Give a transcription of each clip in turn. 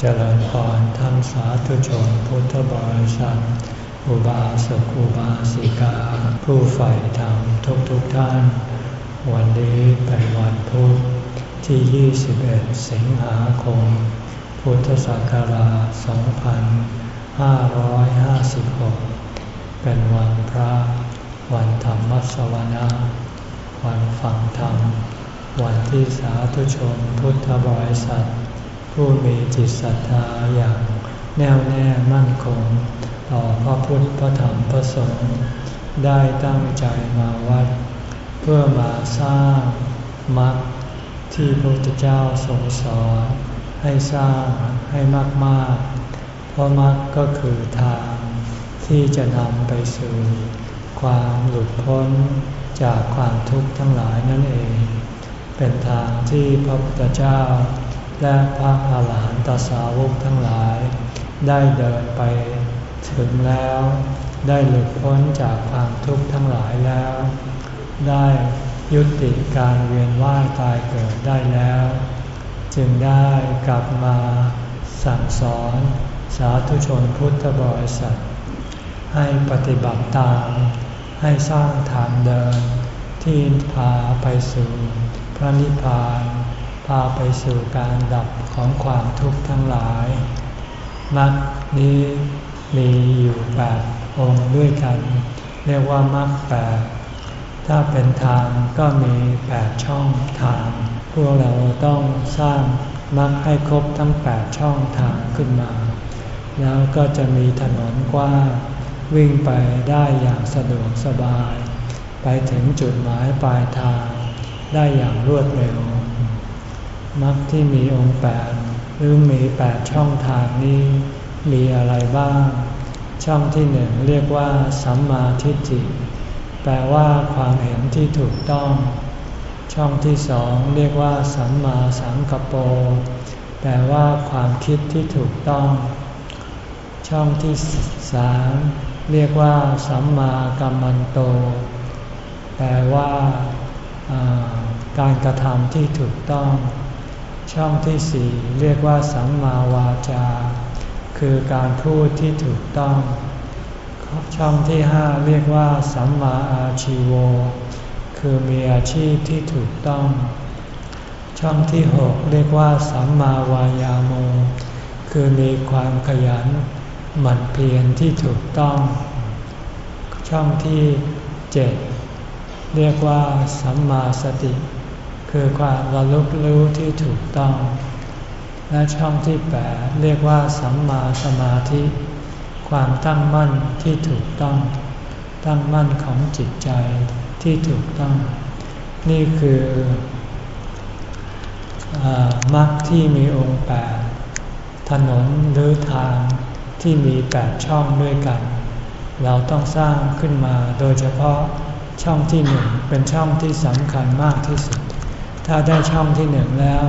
เจริญพรธรรมสาธุชนพุทธบริษัทอุบาสกอุบาสิกา ผู้ใฝ่ธรรมทุกทุกท่าน วันนี้เป็นวันพุธที่ 21 สิงหาคม พุทธศักราช 2556 เป็นวันพระ วันธรรมสวนาวันฟังธรรม วันที่สาธุชนพุทธบริษัท ผู้มีจิตศรัทธาอย่างแน่วแน่มั่นคง ต่อพระพุทธพระธรรมพระสงฆ์ได้ตั้งใจมาวัด เพื่อมาสร้างมรรคที่พระพุทธเจ้าทรงสอนให้สร้างให้มากๆ เพราะมรรคก็คือทางที่จะนำไปสู่ความหลุดพ้นจากความทุกข์ทั้งหลายนั่นเอง เป็นทางที่พระพุทธเจ้า และพระอาหารหันตสาวกทั้งหลาย ได้เดินไปถึงแล้ว ได้หลุดพ้นจากความทุกข์ทั้งหลายแล้ว ได้ยุติการเวียนว่ายตายเกิดได้แล้ว จึงได้กลับมาสั่งสอนสาธุชนพุทธบริษัท ให้ปฏิบัติตาม ให้สร้างทางเดินที่พาไปสู่พระนิพพาน พาไปสู่การดับของความทุกข์ทั้งหลายมรรคนี้มีอยู่แปดองค์ด้วยกัน เรียกว่ามรรคแปดถ้าเป็นทางก็มีแปดช่องทาง พวกเราต้องสร้างมรรคให้ครบทั้งแปดช่องทางขึ้นมา แล้วก็จะมีถนนกว้างวิ่งไปได้อย่างสะดวกสบาย ไปถึงจุดหมายปลายทางได้อย่างรวดเร็ว มรรคที่มีองค์แปดหรือมีแปดช่องทางนี้มีอะไรบ้าง ช่องที่หนึ่งเรียกว่าสัมมาทิฏฐิแปลว่าความเห็นที่ถูกต้อง ช่องที่สองเรียกว่าสัมมาสังกปรแปลว่าความคิดที่ถูกต้อง ช่องที่สามเรียกว่าสัมมากัมมันโต แปลว่าการกระทำที่ถูกต้อง ช่องที่สี่เรียกว่าสัมมาวาจา คือการพูดที่ถูกต้อง ช่องที่ห้าเรียกว่าสัมมาอาชีโว คือมีอาชีพที่ถูกต้อง ช่องที่หกเรียกว่าสัมมาวายาโม คือมีความขยันหมั่นเพียรที่ถูกต้อง ช่องที่เจ็ดเรียกว่าสัมมาสติ คือความระลึกรู้ที่ถูกต้อง และช่องที่แปดเรียกว่าสัมมาสมาธิ ความตั้งมั่นที่ถูกต้อง ตั้งมั่นของจิตใจที่ถูกต้อง นี่คือมรรคที่มีองค์แปดถนนหรือทางที่มีแปดช่องด้วยกัน เราต้องสร้างขึ้นมาโดยเฉพาะช่องที่หนึ่งเป็นช่องที่สำคัญมากที่สุด ถ้าได้ช่องที่หนึ่งแล้ว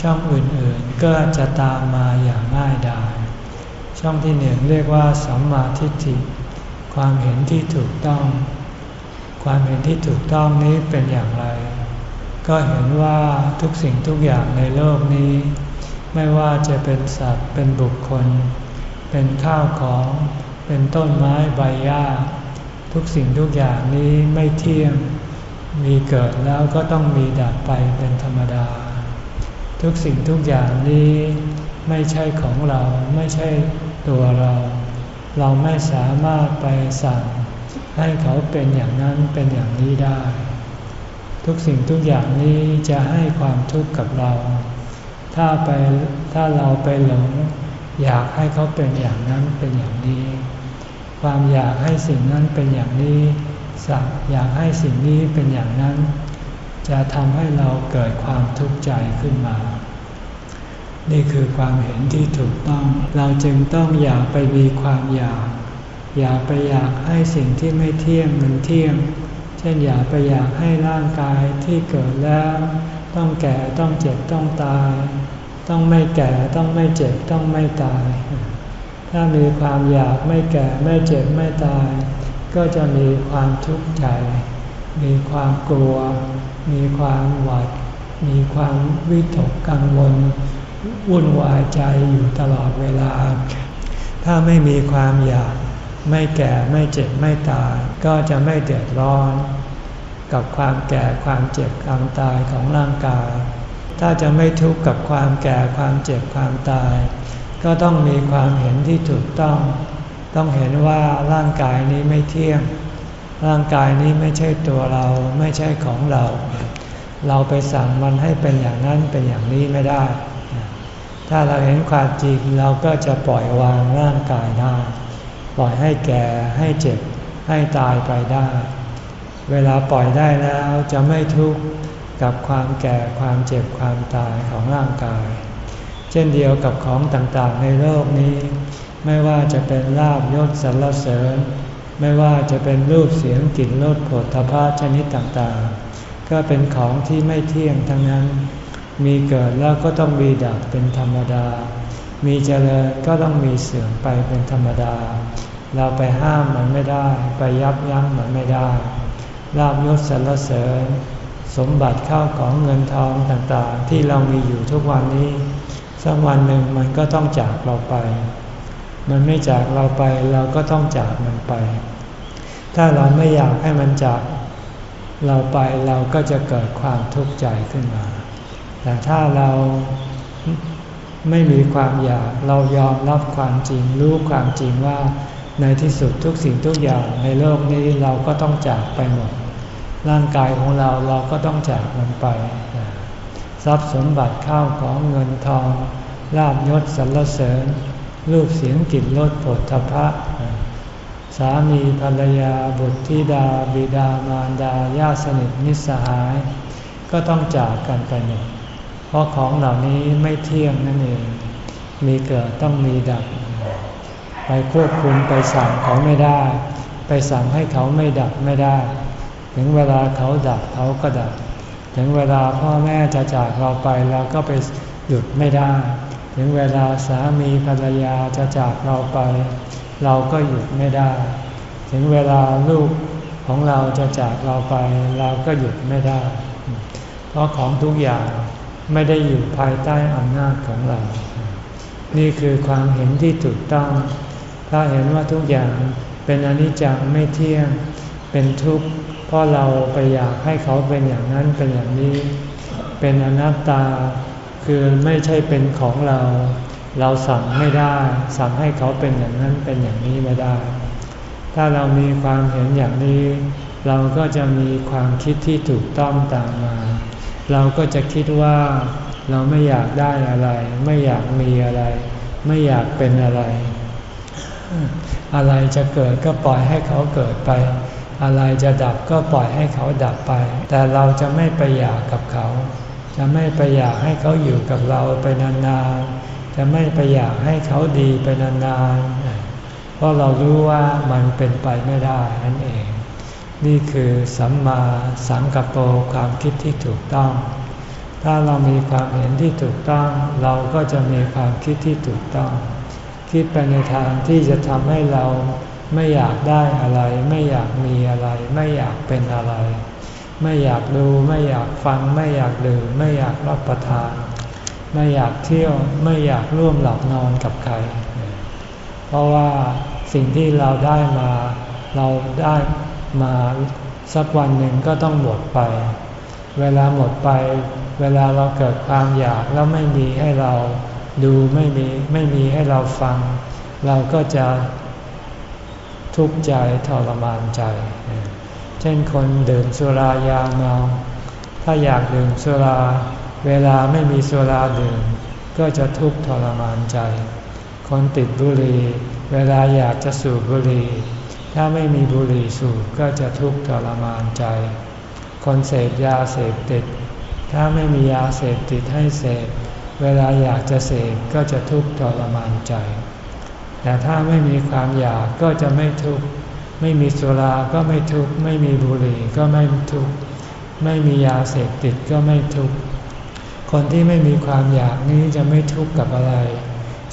ช่องอื่นๆก็จะตามมาอย่างง่ายดาย ช่องที่หนึ่งเรียกว่าสัมมาทิฏฐิ ความเห็นที่ถูกต้อง ความเห็นที่ถูกต้องนี้เป็นอย่างไร ก็เห็นว่าทุกสิ่งทุกอย่างในโลกนี้ ไม่ว่าจะเป็นสัตว์เป็นบุคคล เป็นข้าวของ เป็นต้นไม้ใบหญ้าทุกสิ่งทุกอย่างนี้ไม่เที่ยง มีเกิดแล้วก็ต้องมีดับไปเป็นธรรมดา ทุกสิ่งทุกอย่างนี้ไม่ใช่ของเราไม่ใช่ตัวเรา เราไม่สามารถไปสั่งให้เขาเป็นอย่างนั้นเป็นอย่างนี้ได้ ทุกสิ่งทุกอย่างนี้จะให้ความทุกข์กับเรา ถ้าไปถ้าเราไปหลงอยากให้เขาเป็นอย่างนั้นเป็นอย่างนี้ ความอยากให้สิ่งนั้นเป็นอย่างนี้ สั่งอยากให้สิ่งนี้เป็นอย่างนั้น จะทำให้เราเกิดความทุกข์ใจขึ้นมา นี่คือความเห็นที่ถูกต้อง เราจึงต้องอย่าไปมีความอยาก อย่าไปอยากให้สิ่งที่ไม่เที่ยงมันเที่ยง เช่นอย่าไปอยากให้ร่างกายที่เกิดแล้ว ต้องแก่ต้องเจ็บต้องตาย ต้องไม่แก่ต้องไม่เจ็บต้องไม่ตาย ถ้ามีความอยากไม่แก่ไม่เจ็บไม่ตาย ก็จะมีความทุกข์ใจ มีความกลัว มีความหวาด มีความวิตกกังวล วุ่นวายใจอยู่ตลอดเวลา ถ้าไม่มีความอยาก ไม่แก่ไม่เจ็บไม่ตาย ก็จะไม่เดือดร้อน กับความแก่ความเจ็บความตายของร่างกาย ถ้าจะไม่ทุกข์กับความแก่ความเจ็บความตาย ก็ต้องมีความเห็นที่ถูกต้อง ต้องเห็นว่าร่างกายนี้ไม่เที่ยง ร่างกายนี้ไม่ใช่ตัวเราไม่ใช่ของเรา เราไปสั่งมันให้เป็นอย่างนั้นเป็นอย่างนี้ไม่ได้ ถ้าเราเห็นความจริงเราก็จะปล่อยวางร่างกายได้ ปล่อยให้แก่ให้เจ็บให้ตายไปได้ เวลาปล่อยได้แล้วจะไม่ทุกข์กับความแก่ความเจ็บความตายของร่างกาย เช่นเดียวกับของต่างๆในโลกนี้ ไม่ว่าจะเป็นลาบยศสรรเสริญ ไม่ว่าจะเป็นรูปเสียงกลิ่นรสผลทพะชนิดต่างๆ ก็เป็นของที่ไม่เที่ยงทั้งนั้น มีเกิดแล้วก็ต้องมีดับเป็นธรรมดา มีเจริญก็ต้องมีเสื่อมไปเป็นธรรมดา เราไปห้ามมันไม่ได้ ไปยับยั้งมันไม่ได้ ลาบยศสรรเสริญ สมบัติเข้าของเงินทองต่างๆ ที่เรามีอยู่ทุกวันนี้ สักวันหนึ่งมันก็ต้องจากเราไป มันไม่จากเราไปเราก็ต้องจากมันไป ถ้าเราไม่อยากให้มันจากเราไปเราก็จะเกิดความทุกข์ใจขึ้นมา แต่ถ้าเราไม่มีความอยากเรายอมรับความจริงรู้ความจริงว่าในที่สุดทุกสิ่งทุกอย่างในโลกนี้เราก็ต้องจากไปหมด ร่างกายของเราเราก็ต้องจากมันไป ทรัพย์สมบัติข้าวของเงินทองลาบยศสรรเสริญ รูปเสียงกลิ่นรสผลทพะ สามีภรรยาบุตรธิดา บิดามารดาญาติสนิทมิสหาย ก็ต้องจากกันไปหมดเพราะของเหล่านี้ไม่เที่ยงนั่นเอง มีเกิดต้องมีดับ ไปควบคุมไปสั่งเขาไม่ได้ ไปสั่งให้เขาไม่ดับไม่ได้ ถึงเวลาเขาดับเขาก็ดับ ถึงเวลาพ่อแม่จะจากเราไปเราก็ไปหยุดไม่ได้ ถึงเวลาสามีภรรยาจะจากเราไป เราก็หยุดไม่ได้ ถึงเวลาลูกของเราจะจากเราไป เราก็หยุดไม่ได้ เพราะของทุกอย่างไม่ได้อยู่ภายใต้อำนาจของเรา นี่คือความเห็นที่ถูกต้อง ถ้าเห็นว่าทุกอย่างเป็นอนิจจังไม่เที่ยง เป็นทุกข์ เพราะเราไปอยากให้เขาเป็นอย่างนั้นเป็นอย่างนี้ เป็นอนัตตา คือไม่ใช่เป็นของเรา เราสั่งไม่ได้ สั่งให้เขาเป็นอย่างนั้นเป็นอย่างนี้ไม่ได้ ถ้าเรามีความเห็นอย่างนี้ เราก็จะมีความคิดที่ถูกต้องตามมา เราก็จะคิดว่าเราไม่อยากได้อะไร ไม่อยากมีอะไร ไม่อยากเป็นอะไร อะไรจะเกิดก็ปล่อยให้เขาเกิดไปอะไรจะดับก็ปล่อยให้เขาดับไป แต่เราจะไม่ไปอยากกับเขา จะไม่ไปอยากให้เขาอยู่กับเราไปนานๆ จะไม่ไปอยากให้เขาดีไปนานๆ เพราะเรารู้ว่ามันเป็นไปไม่ได้นั่นเอง นี่คือสัมมาสังกัปโปความคิดที่ถูกต้อง ถ้าเรามีความเห็นที่ถูกต้อง เราก็จะมีความคิดที่ถูกต้อง คิดไปในทางที่จะทำให้เราไม่อยากได้อะไร ไม่อยากมีอะไร ไม่อยากเป็นอะไร ไม่อยากดูไม่อยากฟัง ไม่อยากดื่มไม่อยากรับประทาน ไม่อยากเที่ยวไม่อยากร่วมหลับนอนกับใคร เพราะว่าสิ่งที่เราได้มา เราได้มาสักวันหนึ่งก็ต้องหมดไป เวลาหมดไป เวลาเราเกิดความอยากแล้วไม่มีให้เราดูไม่มีไม่มีให้เราฟัง เราก็จะทุกข์ใจทรมานใจ เช่นคนดื่มสุรายาเมา ถ้าอยากดื่มสุรา เวลาไม่มีสุราดื่ม ก็จะทุกข์ทรมานใจ คนติดบุหรี่เวลาอยากจะสูบบุหรี่ ถ้าไม่มีบุหรี่สูบก็จะทุกข์ทรมานใจ คนเสพยาเสพติด ถ้าไม่มียาเสพติดให้เสพ เวลาอยากจะเสพก็จะทุกข์ทรมานใจ แต่ถ้าไม่มีความอยากก็จะไม่ทุกข์ ไม่มีสุราก็ไม่ทุกข์ไม่มีบุหรี่ก็ไม่ทุกข์ไม่มียาเสพติดก็ไม่ทุกข์คนที่ไม่มีความอยากนี้จะไม่ทุกข์กับอะไร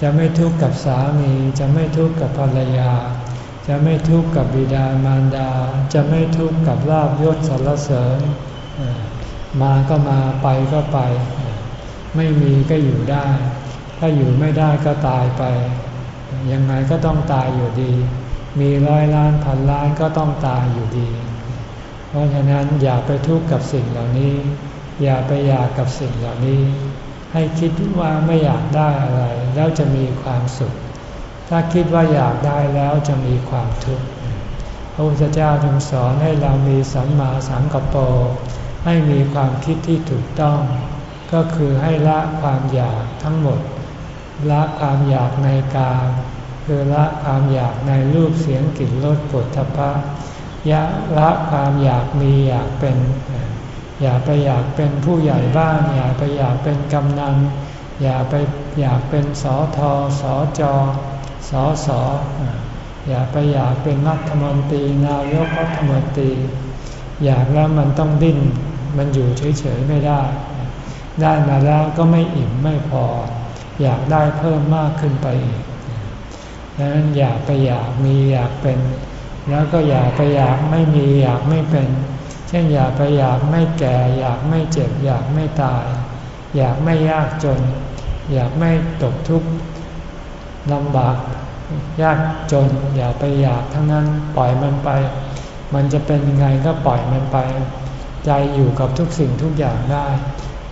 จะไม่ทุกข์กับสามี จะไม่ทุกข์กับภรรยา จะไม่ทุกข์กับบิดามารดา จะไม่ทุกข์กับลาบยศสรรเสริญ มาก็มาไปก็ไป ไม่มีก็อยู่ได้ ถ้าอยู่ไม่ได้ก็ตายไป ยังไงก็ต้องตายอยู่ดี มีร้อยล้านพันล้านก็ต้องตายอยู่ดี เพราะฉะนั้นอย่าไปทุกข์กับสิ่งเหล่านี้ อย่าไปอยากกับสิ่งเหล่านี้ ให้คิดว่าไม่อยากได้อะไร แล้วจะมีความสุข ถ้าคิดว่าอยากได้แล้วจะมีความทุกข์พระพุทธเจ้าจึงสอนให้เรามีสัมมาสังกัปปให้มีความคิดที่ถูกต้อง ก็คือให้ละความอยากทั้งหมด ละความอยากในกาม คือละความอยากในรูปเสียงกลิ่นรสปุถะพะยะละความอยากมีอยากเป็น อย่าไปอยากเป็นผู้ใหญ่บ้าน อย่าไปอยากเป็นกำนัน อย่าไปอยากเป็นสอทอสอจอสอสออย่าไปอยากเป็นรัฐมนตรีนายกรัฐมนตรี อยากแล้วมันต้องดิ้น มันอยู่เฉยๆไม่ได้ ได้มาแล้วก็ไม่อิ่มไม่พอ อยากได้เพิ่มมากขึ้นไปอีก ดังนั้นอยากไปอยากมีอยากเป็น แล้วก็อยากไปอยากไม่มีอยากไม่เป็น เช่นอยากไปอยากไม่แก่ อยากไม่เจ็บ อยากไม่ตาย อยากไม่ยากจน อยากไม่ตกทุกข์ลำบากยากจน อย่าไปอยากทั้งนั้นปล่อยมันไป มันจะเป็นยังไงก็ปล่อยมันไป ใจอยู่กับทุกสิ่งทุกอย่างได้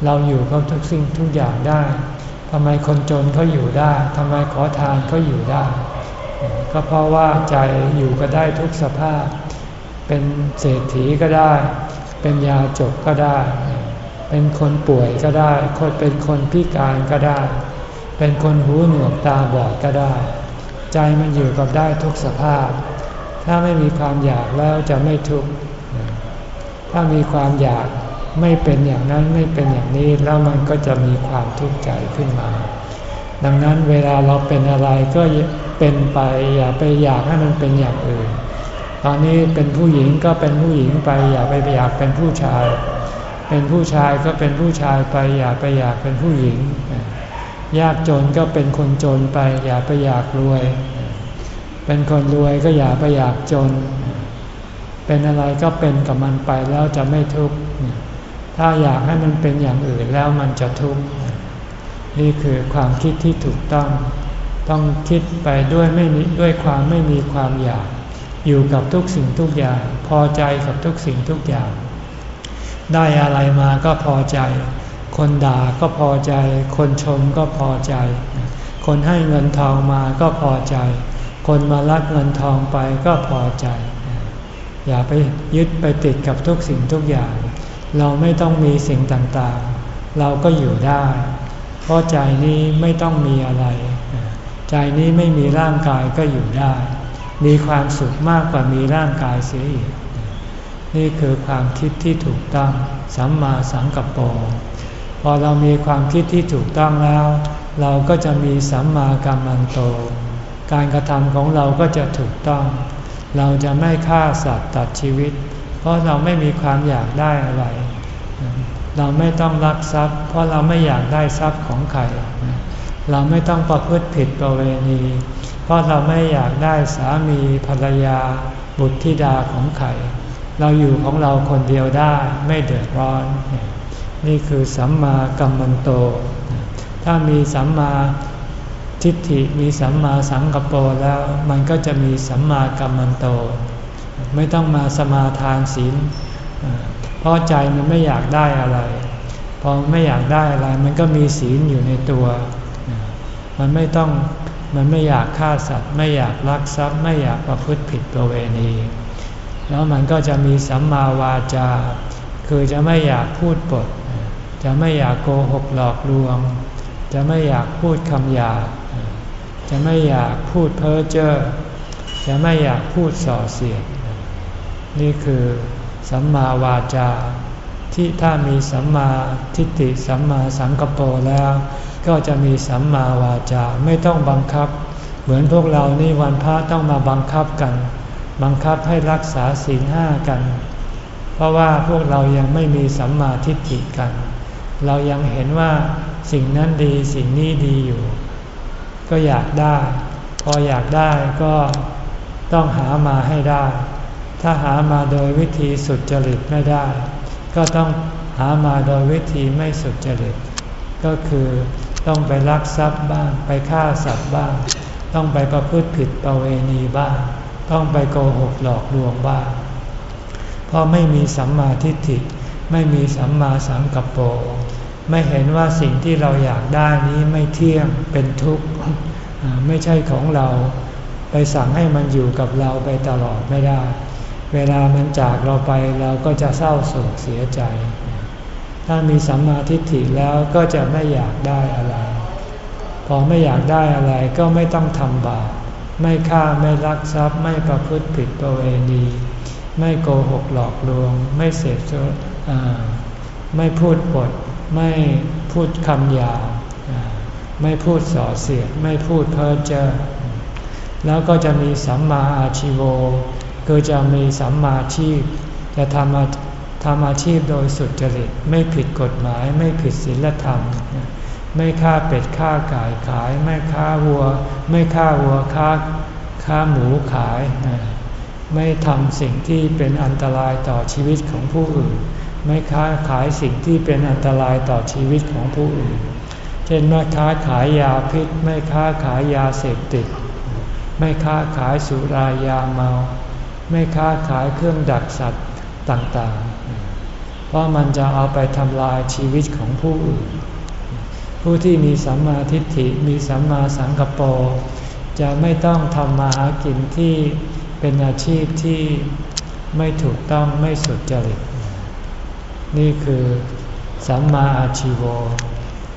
เราอยู่กับทุกสิ่งทุกอย่างได้ทำไมคนจนเขาอยู่ได้ทำไมขอทานเขาอยู่ได้ ก็เพราะว่าใจอยู่ก็ได้ทุกสภาพ เป็นเศรษฐีก็ได้ เป็นยาจกก็ได้ เป็นคนป่วยก็ได้ คนเป็นคนพิการก็ได้ เป็นคนหูหนวกตาบอดก็ได้ ใจมันอยู่กับได้ทุกสภาพ ถ้าไม่มีความอยากแล้วจะไม่ทุกข์ ถ้ามีความอยากไม่เป็นอย่างนั้นไม่เป็นอย่างนี้แล้วมันก็จะมีความทุกข์ใจขึ้นมา ดังนั้นเวลาเราเป็นอะไรก็เป็นไปอย่าไปอยากให้มันเป็นอย่างอื่น ตอนนี้เป็นผู้หญิงก็เป็นผู้หญิงไป อย่าไปอยากเป็นผู้ชาย เป็นผู้ชายก็เป็นผู้ชายไป อย่าไปอยากเป็นผู้หญิง ยากจนก็เป็นคนจนไป อย่าไปอยากรวย เป็นคนรวยก็อย่าไปอยากจน เป็นอะไรก็เป็นกับมันไปแล้วจะไม่ทุกข์ถ้าอยากให้มันเป็นอย่างอื่นแล้วมันจะทุกข์ นี่คือความคิดที่ถูกต้อง ต้องคิดไปด้วยไม่ด้วยความไม่มีความอยาก อยู่กับทุกสิ่งทุกอย่าง พอใจกับทุกสิ่งทุกอย่าง ได้อะไรมาก็พอใจ คนด่าก็พอใจ คนชมก็พอใจ คนให้เงินทองมาก็พอใจ คนมาลักเงินทองไปก็พอใจ อย่าไปยึดไปติดกับทุกสิ่งทุกอย่าง เราไม่ต้องมีสิ่งต่างๆ เราก็อยู่ได้ เพราะใจนี้ไม่ต้องมีอะไร ใจนี้ไม่มีร่างกายก็อยู่ได้ มีความสุขมากกว่ามีร่างกายเสียอีก นี่คือความคิดที่ถูกต้องสัมมาสังกัปปะพอเรามีความคิดที่ถูกต้องแล้ว เราก็จะมีสัมมากัมมันโต การกระทำของเราก็จะถูกต้อง เราจะไม่ฆ่าสัตว์ตัดชีวิต เพราะเราไม่มีความอยากได้อะไร เราไม่ต้องรักทรัพย์ เพราะเราไม่อยากได้ทรัพย์ของใคร เราไม่ต้องประพฤติผิดประเวณี เพราะเราไม่อยากได้สามีภรรยา บุตรธิดาของใคร เราอยู่ของเราคนเดียวได้ไม่เดือดร้อน นี่คือสัมมากัมมันโต ถ้ามีสัมมาทิฏฐิมีสัมมาสังกปรแล้ว มันก็จะมีสัมมากัมมันโต ไม่ต้องมาสมาทานศีล ราะใจมันไม่อยากได้อะไร พอไม่อยากได้อะไร มันก็มีศีลอยู่ในตัว มันไม่ต้องมันไม่อยากฆ่าสัตว์ ไม่อยากลักทรัพย์ ไม่อยากประพฤติผิดประเวณี แล้วมันก็จะมีสัมมาวาจา คือจะไม่อยากพูดปด จะไม่อยากโกหกหลอกลวง จะไม่อยากพูดคำหยาบจะไม่อยากพูดเพ้อเจ้อจะไม่อยากพูดส่อเสียดนี่คือ สัมมาวาจา ที่ถ้ามีสัมมาทิฏฐิสัมมาสังกปรแล้ว ก็จะมีสัมมาวาจาไม่ต้องบังคับ เหมือนพวกเรานี่วันพระต้องมาบังคับกัน บังคับให้รักษาศีลห้ากัน เพราะว่าพวกเรายังไม่มีสัมมาทิฏฐิกัน เรายังเห็นว่าสิ่งนั้นดีสิ่งนี้ดีอยู่ ก็อยากได้ พออยากได้ก็ต้องหามาให้ได้ ถ้าหามาโดยวิธีสุดจริตไม่ได้ ก็ต้องหามาโดยวิธีไม่สุดจริต ก็คือต้องไปลักทรัพย์บ้าง ไปฆ่าสัตว์บ้าง ต้องไปประพฤติผิดประเวณีบ้าง ต้องไปโกหกหลอกลวงบ้าง เพราะไม่มีสัมมาทิฏฐิ ไม่มีสัมมาสังกัปโปไม่เห็นว่าสิ่งที่เราอยากได้นี้ไม่เที่ยงเป็นทุกข์ไม่ใช่ของเรา ไปสั่งให้มันอยู่กับเราไปตลอดไม่ได้ เวลามันจากเราไปเราก็จะเศร้าโศกเสียใจ ถ้ามีสัมมาทิฏฐิแล้วก็จะไม่อยากได้อะไร พอไม่อยากได้อะไรก็ไม่ต้องทำบาป ไม่ฆ่าไม่ลักทรัพย์ ไม่ประพฤติผิดประเวณี ไม่โกหกหลอกลวง ไม่เสพไม่พูดปด ไม่พูดคำหยาไม่พูดส่อเสียด ไม่พูดเพ้อเจ้อแล้วก็จะมีสัมมาอาชิโว คือจะมีสัมมาชีพ จะทำทำอาชีพโดยสุจริต ไม่ผิดกฎหมาย ไม่ผิดศีลธรรม ไม่ฆ่าเป็ดฆ่าไก่ขาย ไม่ฆ่าวัว ไม่ฆ่าวัวฆ่าฆ่าหมูขาย ไม่ทำสิ่งที่เป็นอันตรายต่อชีวิตของผู้อื่น ไม่ค้าขายสิ่งที่เป็นอันตรายต่อชีวิตของผู้อื่น เช่นไม่ค้าขายยาพิษ ไม่ค้าขายยาเสพติด ไม่ค้าขายสุรายาเมา ไม่ค้าขายเครื่องดักสัตว์ต่างๆ เพราะมันจะเอาไปทำลายชีวิตของผู้อื่น ผู้ที่มีสัมมาทิฏฐิมีสัมมาสังกปรจะไม่ต้องทำมาหากินที่เป็นอาชีพที่ไม่ถูกต้องไม่สุดจริต นี่คือสัมมาอาชีโว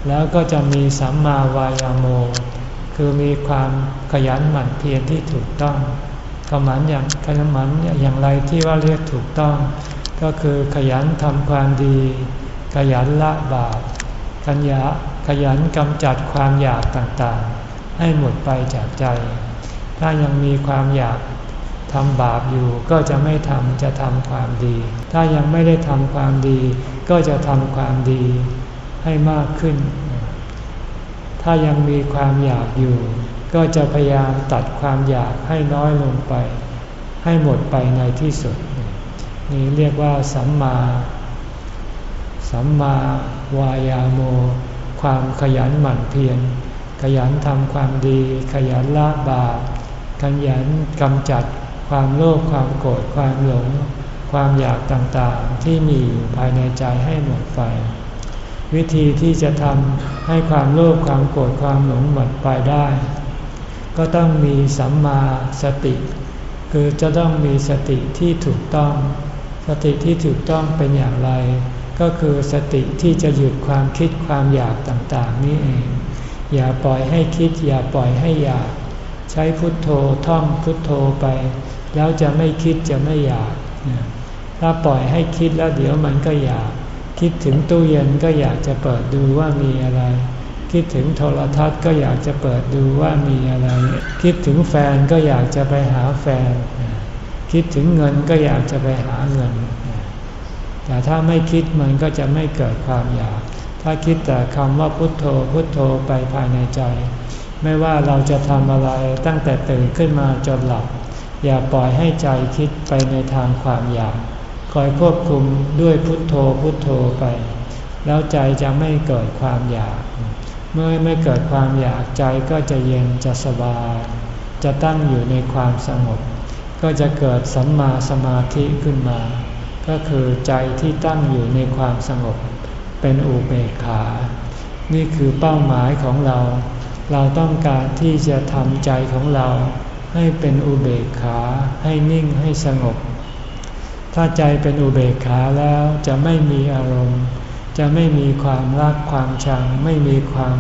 แล้วก็จะมีสัมมาวายาโม คือมีความขยันหมั่นเพียรที่ถูกต้อง ขมันอย่างขมันอย่างไรที่ว่าเรียกถูกต้อง ก็คือขยันทำความดี ขยันละบาปขันยะขยันกำจัดความอยากต่างๆ ให้หมดไปจากใจ ถ้ายังมีความอยากทำบาปอยู่ก็จะไม่ทำจะทำความดี ถ้ายังไม่ได้ทำความดี ก็จะทำความดีให้มากขึ้น ถ้ายังมีความอยากอยู่ ก็จะพยายามตัดความอยากให้น้อยลงไป ให้หมดไปในที่สุด นี่เรียกว่าสัมมา สัมมาวายาโม ความขยันหมั่นเพียร ขยันทำความดี ขยันละบาป ขยันกำจัดความโลภ ความโกรธ ความหลง ความอยากต่างๆ ที่มีอยู่ภายในใจให้หมดไป วิธีที่จะทำให้ความโลภ ความโกรธ ความหลงหมดไปได้ ก็ต้องมีสัมมาสติ คือจะต้องมีสติที่ถูกต้อง สติที่ถูกต้องเป็นอย่างไร ก็คือสติที่จะหยุดความคิดความอยากต่างๆนี่เอง อย่าปล่อยให้คิด อย่าปล่อยให้อยาก ใช้พุทโธท่องพุทโธไป แล้วจะไม่คิดจะไม่อยาก ถ้าปล่อยให้คิดแล้วเดี๋ยวมันก็อยาก คิดถึงตู้เย็นก็อยากจะเปิดดูว่ามีอะไร คิดถึงโทรทัศน์ก็อยากจะเปิดดูว่ามีอะไร คิดถึงแฟนก็อยากจะไปหาแฟน คิดถึงเงินก็อยากจะไปหาเงิน แต่ถ้าไม่คิดมันก็จะไม่เกิดความอยาก ถ้าคิดแต่คำว่าพุทโธพุทโธไปภายในใจ ไม่ว่าเราจะทำอะไรตั้งแต่ตื่นขึ้นมาจนหลับ อย่าปล่อยให้ใจคิดไปในทางความอยาก คอยควบคุมด้วยพุทโธพุทโธไป แล้วใจจะไม่เกิดความอยาก เมื่อไม่เกิดความอยากใจก็จะเย็นจะสบาย จะตั้งอยู่ในความสงบ ก็จะเกิดสัมมาสมาธิขึ้นมา ก็คือใจที่ตั้งอยู่ในความสงบ เป็นอุเบกขา นี่คือเป้าหมายของเรา เราต้องการที่จะทำใจของเราให้เป็นอุเบกขาให้นิ่งให้สงบ ถ้าใจเป็นอุเบกขาแล้วจะไม่มีอารมณ์ จะไม่มีความรักความชัง ไม่มีความ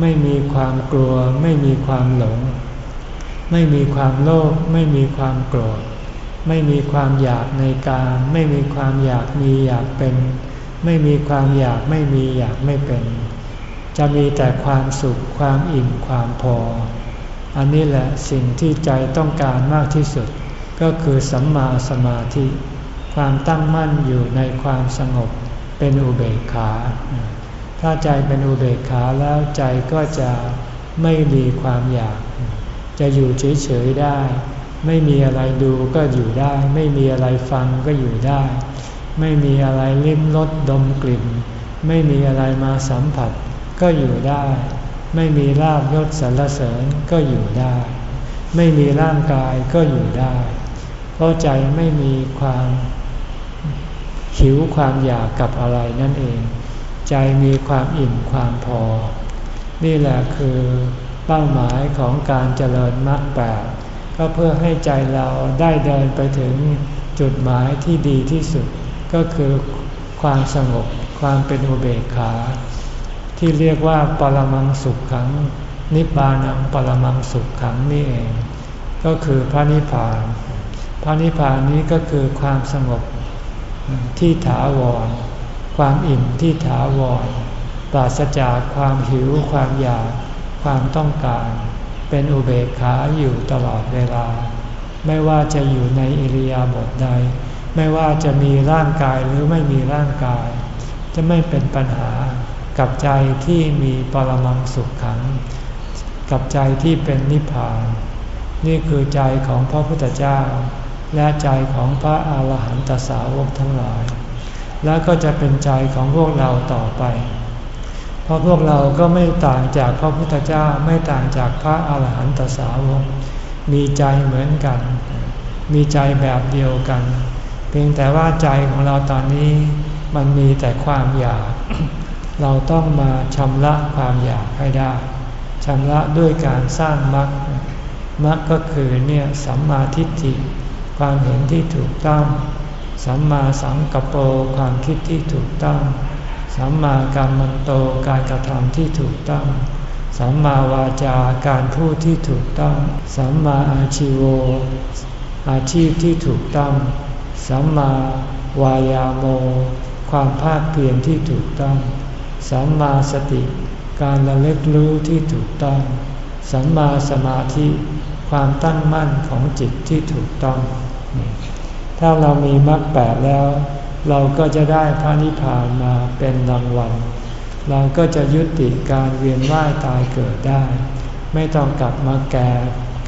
ไม่มีความกลัว ไม่มีความหลง ไม่มีความโลภไม่มีความโกรธ ไม่มีความอยากในการ ไม่มีความอยากมีอยากเป็น ไม่มีความอยากไม่มีอยากไม่เป็น จะมีแต่ความสุขความอิ่มความพอ อันนี้แหละสิ่งที่ใจต้องการมากที่สุด ก็คือสัมมาสมาธิ ความตั้งมั่นอยู่ในความสงบ เป็นอุเบกขา ถ้าใจเป็นอุเบกขาแล้วใจก็จะไม่มีความอยาก จะอยู่เฉยๆได้ ไม่มีอะไรดูก็อยู่ได้ ไม่มีอะไรฟังก็อยู่ได้ ไม่มีอะไรลิ้มรสดมกลิ่น ไม่มีอะไรมาสัมผัสก็อยู่ได้ ไม่มีลาบยศสรรเสริญก็อยู่ได้ ไม่มีร่างกายก็อยู่ได้ เพราะใจไม่มีความ หิวความอยากกับอะไรนั่นเอง ใจมีความอิ่มความพอ นี่แหละคือเป้าหมายของการเจริญมรรคแปดก็เพื่อให้ใจเราได้เดินไปถึงจุดหมายที่ดีที่สุด ก็คือความสงบความเป็นอุเบกขา ที่เรียกว่าปรมังสุขขัง นิบานังปรมังสุขขังนี่เอง ก็คือพระนิพพาน พระนิพพานนี้ก็คือความสงบ ที่ถาวร ความอิ่มที่ถาวร ปราศจากความหิวความอยาก ความต้องการ เป็นอุเบกขาอยู่ตลอดเวลา ไม่ว่าจะอยู่ในอิริยาบถใด ไม่ว่าจะมีร่างกายหรือไม่มีร่างกาย จะไม่เป็นปัญหากับใจที่มีปรมังสุขขัง กับใจที่เป็นนิพพาน นี่คือใจของพระพุทธเจ้า และใจของพระอาหารหันตสาวกทั้งหลาย แล้วก็จะเป็นใจของพวกเราต่อไป เพราะพวกเราก็ไม่ต่างจากพระพุทธเจ้าไม่ต่างจากพระอาหารหันตสาวก มีใจเหมือนกัน มีใจแบบเดียวกัน เพียงแต่ว่าใจของเราตอนนี้มันมีแต่ความอยาก เราต้องมาชำระความอยากให้ได้ชำระด้วยการสร้างมรรคมรรคก็คือเนี่ยสัมมาทิฏฐิ ความเห็นที่ถูกต้อง สัมมาสังกปโปความคิดที่ถูกต้อง สัมมาการมันโตการกระทำที่ถูกต้อง สัมมาวาจาการพูดที่ถูกต้อง สัมมาอาชิโว อาชีพที่ถูกต้อง สัมมาวายาโม ความภาคเพียรที่ถูกต้อง สัมมาสติ การระลึกรู้ที่ถูกต้อง สัมมาสมาธิความตั้งมั่นของจิตที่ถูกต้อง ถ้าเรามีมรรคแปดแล้ว เราก็จะได้พระนิพพานมาเป็นรางวัล เราก็จะยุติการเวียนว่ายตายเกิดได้ ไม่ต้องกลับมาแก่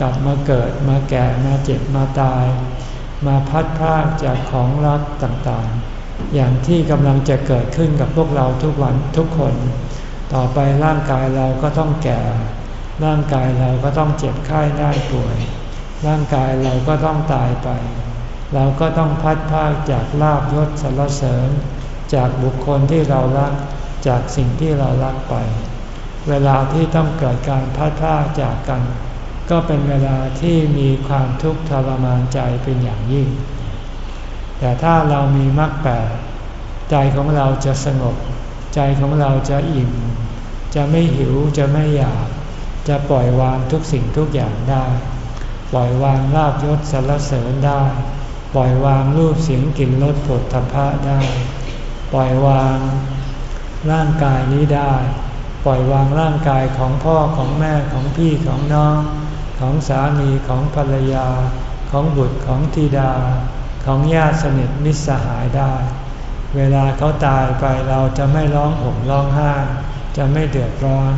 กลับมาเกิดมาแก่มาเจ็บมาตาย มาพัดพรากจากของรักต่างๆ อย่างที่กำลังจะเกิดขึ้นกับพวกเราทุกวันทุกคน ต่อไปร่างกายเราก็ต้องแก่ ร่างกายเราก็ต้องเจ็บไข้ได้ป่วย ร่างกายเราก็ต้องตายไป เราก็ต้องพัดพากจากลาบยศสรรเสริญ จากบุคคลที่เรารัก จากสิ่งที่เรารักไป เวลาที่ต้องเกิดการพัดพากจากกัน ก็เป็นเวลาที่มีความทุกข์ทรมานใจเป็นอย่างยิ่ง แต่ถ้าเรามีมรรคแปดใจของเราจะสงบ ใจของเราจะอิ่ม จะไม่หิวจะไม่อยาก จะปล่อยวางทุกสิ่งทุกอย่างได้ ปล่อยวางลาบยศสรรเสริญได้ ปล่อยวางรูปเสียงกลิ่นรสผลทพะได้ ปล่อยวางร่างกายนี้ได้ ปล่อยวางร่างกายของพ่อของแม่ของพี่ของน้อง ของสามีของภรรยา ของบุตรของธิดา ของญาติสนิทมิตรสหายได้ เวลาเขาตายไปเราจะไม่ร้องห่มร้องไห้จะไม่เดือดร้อน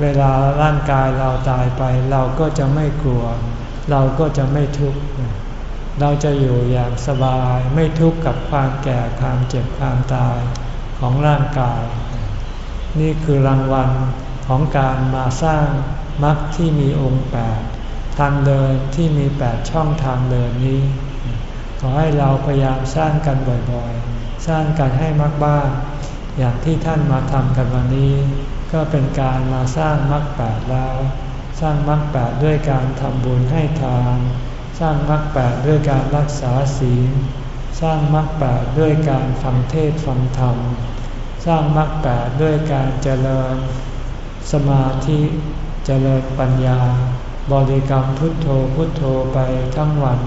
เวลาร่างกายเราตายไปเราก็จะไม่กลัว เราก็จะไม่ทุกข์ เราจะอยู่อย่างสบายไม่ทุกข์กับความแก่ความเจ็บความตายของร่างกาย นี่คือรางวัลของการมาสร้างมรรคที่มีองค์แปดทางเดินที่มีแปดช่องทางเดินนี้ ขอให้เราพยายามสร้างกันบ่อยๆ สร้างกันให้มากบ้างอย่างที่ท่านมาทำกันวันนี้ ก็เป็นการมาสร้างมรรคแปดแล้ว สร้างมรรคแปดด้วยการทำบุญให้ทาน สร้างมรรคแปดด้วยการรักษาศีล สร้างมรรคแปดด้วยการฟังเทศฟังธรรม สร้างมรรคแปดด้วยการเจริญ สมาธิเจริญปัญญา บริกรรมพุทโธพุทโธไปทั้งวัน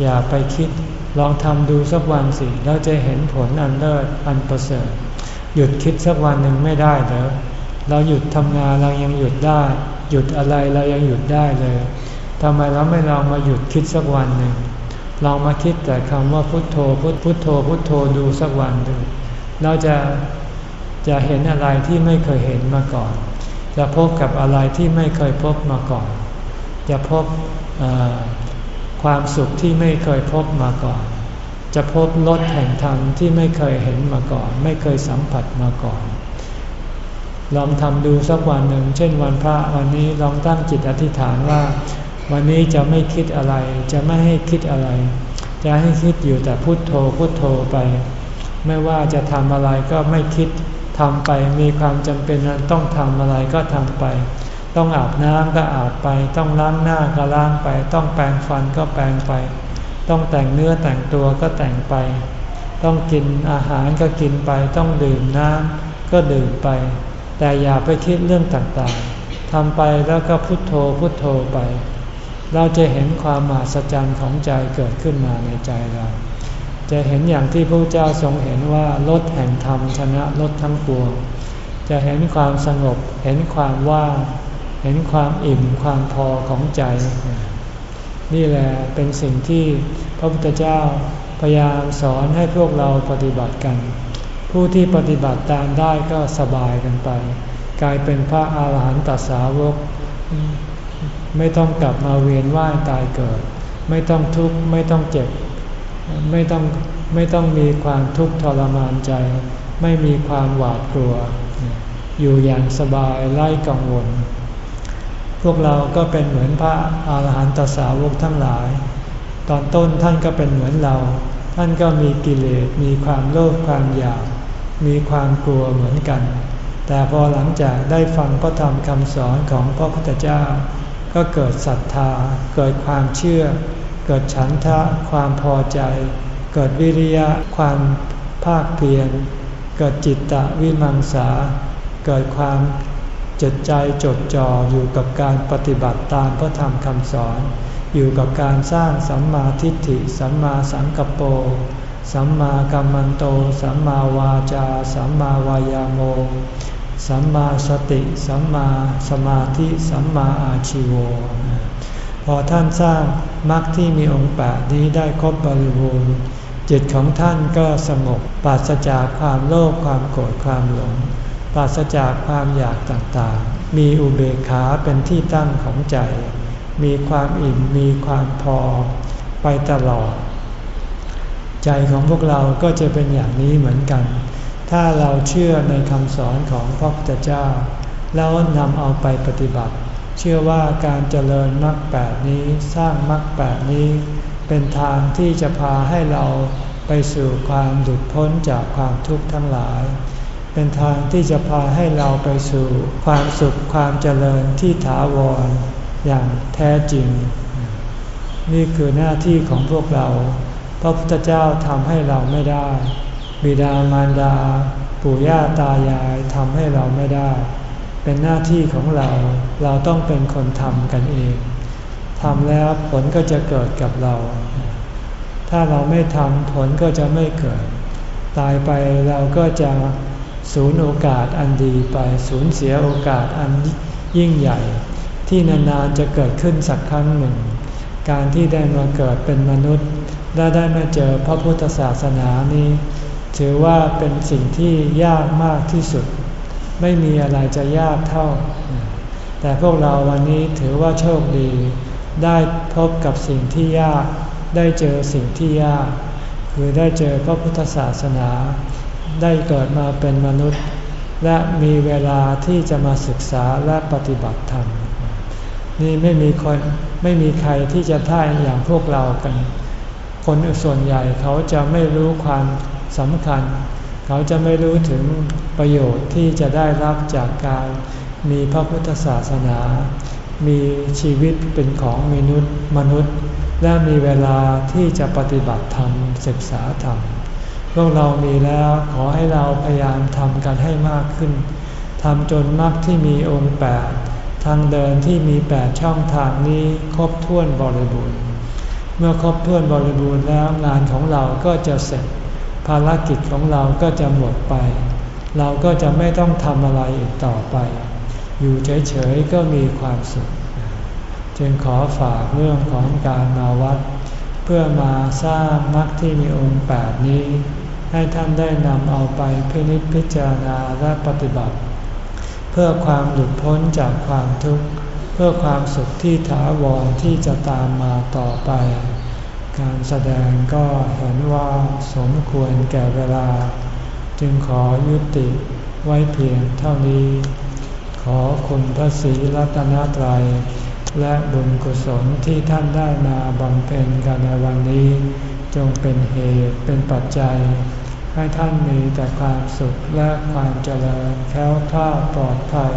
อย่าไปคิดลองทำดูสักวันสิแล้วจะเห็นผลอันเลิศอันประเสริฐ หยุดคิดสักวันหนึ่งไม่ได้เหรอเราหยุดทำงานเรายังหยุดได้ หยุดอะไรเรายังหยุดได้เลยทำไมเราไม่ลองมาหยุดคิดสักวันหนึ่งลองมาคิดแต่คำว่าพุทโธพุทพุทโธพุทโธดูสักวันดูเราจะจะเห็นอะไรที่ไม่เคยเห็นมาก่อน จะพบกับอะไรที่ไม่เคยพบมาก่อน จะพบความสุขที่ไม่เคยพบมาก่อน จะพบรสแห่งธรรมที่ไม่เคยเห็นมาก่อน ไม่เคยสัมผัสมาก่อน ลองทำดูสักวันหนึ่ง เช่นวันพระวันนี้ลองตั้งจิตอธิษฐานว่า วันนี้จะไม่คิดอะไร จะไม่ให้คิดอะไร จะให้คิดอยู่แต่พุโทโธพุโทโธไป ไม่ว่าจะทำอะไรก็ไม่คิดทำไปมีความจำเป็นต้องทำอะไรก็ทำไป ต้องอาบน้ำก็อาบไป ต้องล้างหน้าก็ล้างไป ต้องแปรงฟันก็แปรงไป ต้องแต่งเนื้อแต่งตัวก็แต่งไป ต้องกินอาหารก็กินไป ต้องดื่มน้ำก็ดื่มไป แต่อย่าไปคิดเรื่องต่างๆทำไปแล้วก็พุโทโธพุโทโธไป เราจะเห็นความมหัศจรรย์ของใจเกิดขึ้นมาในใจเรา จะเห็นอย่างที่พระเจ้าทรงเห็นว่าลดแห่งธรรมชนะลดทั้งปวง จะเห็นความสงบ เห็นความว่าง เห็นความอิ่มความพอของใจ นี่แหละเป็นสิ่งที่พระพุทธเจ้าพยายามสอนให้พวกเราปฏิบัติกัน ผู้ที่ปฏิบัติตามได้ก็สบายกันไป กลายเป็นพระอาหารหันตสาวก ไม่ต้องกลับมาเวียนว่ายตายเกิด ไม่ต้องทุกข์ไม่ต้องเจ็บ ไม่ต้องไม่ต้องมีความทุกข์ทรมานใจ ไม่มีความหวาดกลัว อยู่อย่างสบายไร้กังวล พวกเราก็เป็นเหมือนพระอาหารหันตสาวกทั้งหลาย ตอนต้นท่านก็เป็นเหมือนเรา ท่านก็มีกิเลสมีความโลภความอยาก มีความกลัวเหมือนกัน แต่พอหลังจากได้ฟังพระธรรมคำสอนของพระพุทธเจ้า ก็เกิดศรัทธา เกิดความเชื่อ เกิดฉันทะ ความพอใจ เกิดวิริยะ ความภาคเพียร เกิดจิตตะวิมังสา เกิดความจิตใจจดจ่ออยู่กับการปฏิบัติตามพระธรรมคำสอน อยู่กับการสร้างสัมมาทิฏฐิสัมมาสังกปโป สัมมากัมมันโต สัมมาวาจา สัมมาวายาโม สัมมาสติ สัมมาสมาธิ สัมมาอาชิโว พอท่านสร้างมรรคที่มีองค์แปดนี้ได้ครบบริบูรณ์ จิตของท่านก็สงบปราศจากความโลภ ความโกรธ ความหลง ปราศจากความอยากต่างๆ มีอุเบกขาเป็นที่ตั้งของใจ มีความอิ่ม มีความพอ ไปตลอด ใจของพวกเราก็จะเป็นอย่างนี้เหมือนกัน ถ้าเราเชื่อในคำสอนของพระพุทธเจ้า แล้วนำเอาไปปฏิบัติ เชื่อว่าการเจริญมรรคแปดนี้สร้างมรรคแปดนี้ เป็นทางที่จะพาให้เราไปสู่ความหลุดพ้นจากความทุกข์ทั้งหลาย เป็นทางที่จะพาให้เราไปสู่ความสุขความเจริญที่ถาวรอย่างแท้จริง นี่คือหน้าที่ของพวกเรา พระพุทธเจ้าทำให้เราไม่ได้ บิดามารดา ปู่ย่าตายายทำให้เราไม่ได้ เป็นหน้าที่ของเราเราต้องเป็นคนทำกันเองทำแล้วผลก็จะเกิดกับเรา ถ้าเราไม่ทำผลก็จะไม่เกิด ตายไปเราก็จะสูญโอกาสอันดีไป สูญเสียโอกาสอันยิ่งใหญ่ ที่นานๆจะเกิดขึ้นสักครั้งหนึ่ง การที่ได้มาเกิดเป็นมนุษย์ และได้มาเจอพระพุทธศาสนานี้ ถือว่าเป็นสิ่งที่ยากมากที่สุด ไม่มีอะไรจะยากเท่า แต่พวกเราวันนี้ถือว่าโชคดี ได้พบกับสิ่งที่ยาก ได้เจอสิ่งที่ยาก คือได้เจอพระพุทธศาสนา ได้เกิดมาเป็นมนุษย์ และมีเวลาที่จะมาศึกษาและปฏิบัติธรรมนี่ไม่มีคนไม่มีใครที่จะท่ายอย่างพวกเรากัน คนส่วนใหญ่เขาจะไม่รู้ความสำคัญ เขาจะไม่รู้ถึงประโยชน์ที่จะได้รับจากการมีพระพุทธศาสนา มีชีวิตเป็นของมนุษย์มนุษย์ และมีเวลาที่จะปฏิบัติธรรมศึกษาธรรม พวกเรามีแล้วขอให้เราพยายามทำกันให้มากขึ้นทำจนมรรคที่มีองค์แปดทางเดินที่มีแปดช่องทางนี้ครบถ้วนบริบูรณ์ เมื่อครบถ้วนบริบูรณ์แล้วงานของเราก็จะเสร็จ ภารกิจของเราก็จะหมดไป เราก็จะไม่ต้องทำอะไรอีกต่อไป อยู่เฉยๆก็มีความสุข จึงขอฝากเรื่องของการมาวัด เพื่อมาสร้างมรรคที่มีองค์แปดนี้ ให้ท่านได้นำเอาไปพินิจพิจารณาและปฏิบัติ เพื่อความหลุดพ้นจากความทุกข์ พื่อความสุขที่ถาวรที่จะตามมาต่อไป การแสดงก็เห็นว่าสมควรแก่เวลา จึงขอยุติไว้เพียงเท่านี้ ขอคุณพระศรีรัตนตรัย และบุญกุศลที่ท่านได้มาบำเพ็ญกันในวันนี้ จงเป็นเหตุเป็นปัจจัย ให้ท่านมีแต่ความสุขและความเจริญแค้วคลาดปลอดภัย